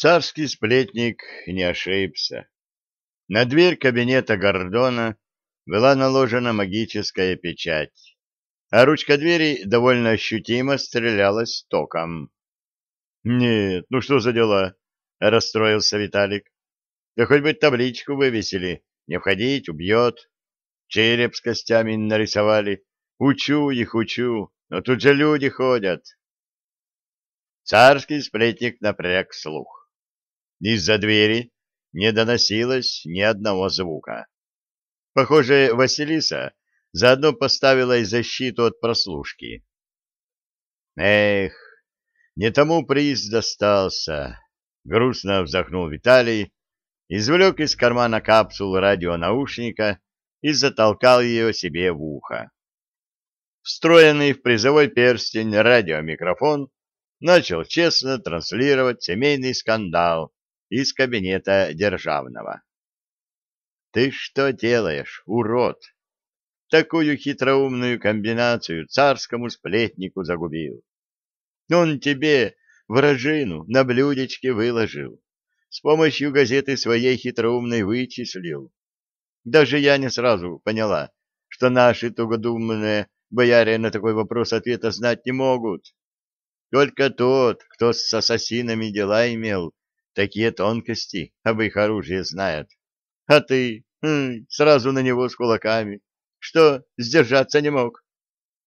Царский сплетник не ошибся. На дверь кабинета Гордона была наложена магическая печать, а ручка двери довольно ощутимо стрелялась током. — Нет, ну что за дела? — расстроился Виталик. — Да хоть бы табличку вывесили. Не входить, убьет. Череп с костями нарисовали. Учу их, учу, но тут же люди ходят. Царский сплетник напряг слух. Из-за двери не доносилось ни одного звука. Похоже, Василиса заодно поставила и защиту от прослушки. Эх, не тому приз достался. Грустно вздохнул Виталий, извлек из кармана капсулу радионаушника и затолкал ее себе в ухо. Встроенный в призовой перстень радиомикрофон начал честно транслировать семейный скандал из кабинета державного. «Ты что делаешь, урод? Такую хитроумную комбинацию царскому сплетнику загубил. Он тебе вражину на блюдечке выложил, с помощью газеты своей хитроумной вычислил. Даже я не сразу поняла, что наши тугодумные бояре на такой вопрос ответа знать не могут. Только тот, кто с ассасинами дела имел, такие тонкости об их оружии знает. А ты хм, сразу на него с кулаками. Что, сдержаться не мог?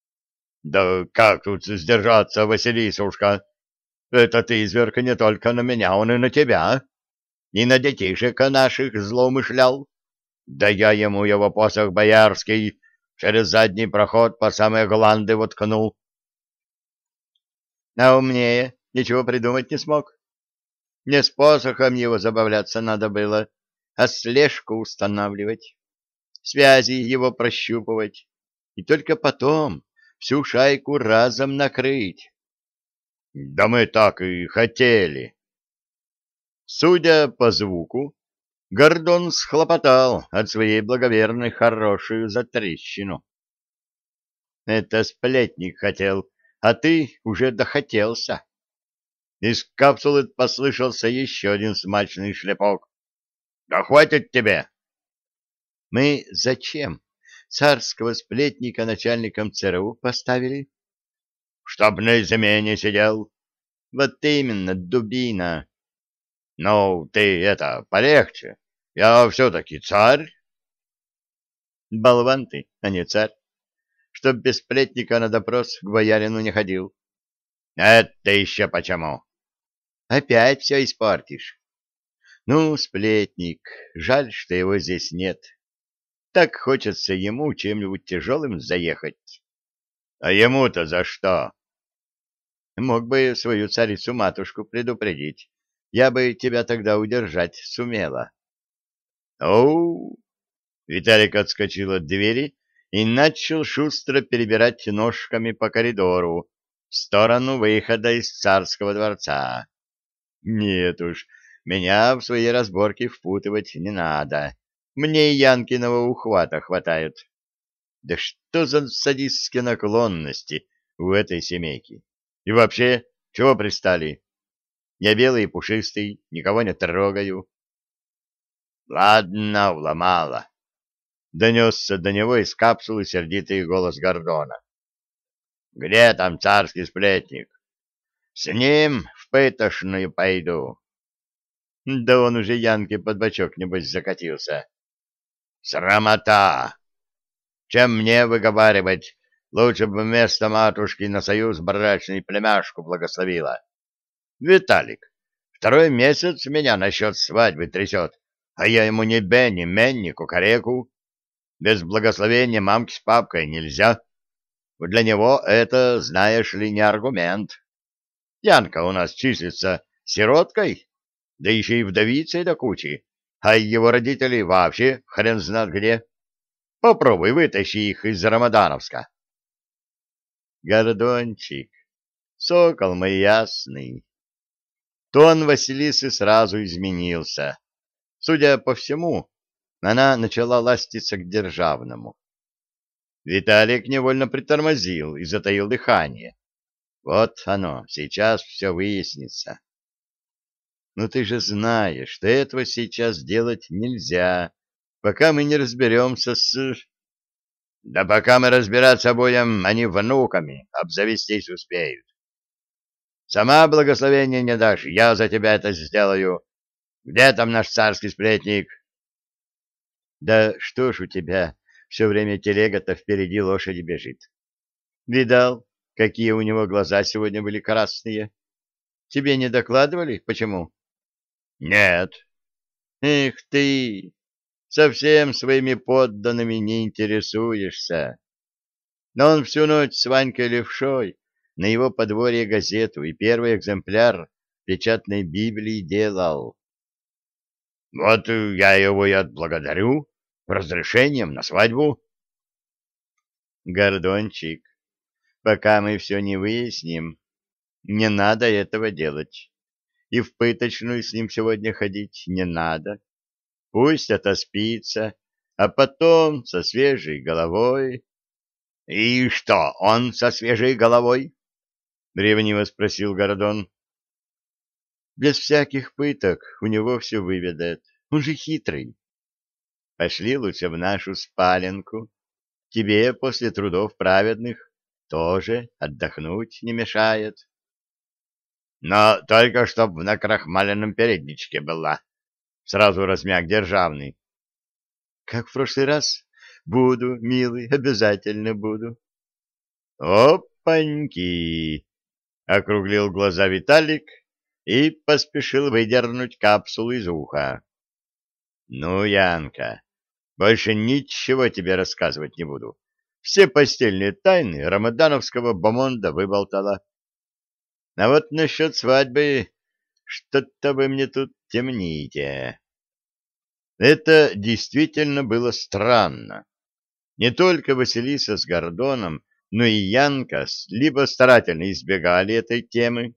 — Да как тут сдержаться, Василисушка? Это ты, зверка, не только на меня, он и на тебя. И на детишек наших злоумышлял. Да я ему его посох боярский через задний проход по самые гланды воткнул. — А умнее ничего придумать не смог? Не с посохом его забавляться надо было, а слежку устанавливать, связи его прощупывать, и только потом всю шайку разом накрыть. Да мы так и хотели. Судя по звуку, Гордон схлопотал от своей благоверной хорошую затрещину. Это сплетник хотел, а ты уже дохотелся. Из капсулы послышался еще один смачный шлепок. — Да хватит тебе! — Мы зачем царского сплетника начальником ЦРУ поставили? — Чтоб на измене сидел. — Вот именно, дубина. — Ну, ты это, полегче. Я все-таки царь. — Болван ты, а не царь. Чтоб без сплетника на допрос к боярину не ходил. — Это еще почему? Опять все испортишь. Ну, сплетник, жаль, что его здесь нет. Так хочется ему чем-нибудь тяжелым заехать. А ему-то за что? Мог бы свою царицу-матушку предупредить. Я бы тебя тогда удержать сумела. Оу! Виталик отскочил от двери и начал шустро перебирать ножками по коридору в сторону выхода из царского дворца. Нет уж, меня в свои разборки впутывать не надо. Мне и Янкиного ухвата хватает. Да что за садистские наклонности у этой семейки? И вообще, чего пристали? Я белый и пушистый, никого не трогаю. Ладно, уломала. Донесся до него из капсулы сердитый голос Гордона. Где там царский сплетник? С ним пытошную пойду. Да он уже Янке под бочок, небось, закатился. Срамота! Чем мне выговаривать, лучше бы вместо матушки на союз брачный племяшку благословила. Виталик, второй месяц меня насчет свадьбы трясет, а я ему ни бе, ни мен, ни кукареку. Без благословения мамки с папкой нельзя. Для него это, знаешь ли, не аргумент. Янка у нас числится сироткой, да еще и вдовицей до кучи, а его родители вообще хрен знает где. Попробуй вытащи их из Рамадановска. Гордончик, сокол мой ясный. Тон Василисы сразу изменился. Судя по всему, она начала ластиться к державному. Виталик невольно притормозил и затаил дыхание. Вот оно, сейчас все выяснится. Но ты же знаешь, что этого сейчас делать нельзя, пока мы не разберемся с... Да пока мы разбираться будем, они внуками обзавестись успеют. Сама благословения не дашь, я за тебя это сделаю. Где там наш царский сплетник? Да что ж у тебя все время телега-то впереди лошади бежит. Видал, какие у него глаза сегодня были красные? Тебе не докладывали? Почему? Нет. Эх ты, совсем своими подданными не интересуешься. Но он всю ночь с Ванькой Левшой на его подворье газету и первый экземпляр печатной Библии делал. Вот я его и отблагодарю разрешением на свадьбу. Гордончик, пока мы все не выясним, не надо этого делать. И в пыточную с ним сегодня ходить не надо. Пусть отоспится, а потом со свежей головой... — И что, он со свежей головой? — ревниво спросил Гордон. — Без всяких пыток у него все выведает. Он же хитрый. Пошли лучше в нашу спаленку. Тебе после трудов праведных тоже отдохнуть не мешает. Но только чтоб в накрахмаленном передничке была. Сразу размяк державный. Как в прошлый раз? Буду, милый, обязательно буду. Опаньки! Округлил глаза Виталик и поспешил выдернуть капсулу из уха. Ну, Янка, больше ничего тебе рассказывать не буду. Все постельные тайны рамадановского бомонда выболтала. А вот насчет свадьбы что-то вы мне тут темните. Это действительно было странно. Не только Василиса с Гордоном, но и Янка либо старательно избегали этой темы,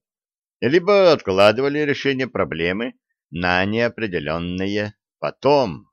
либо откладывали решение проблемы на неопределенное потом.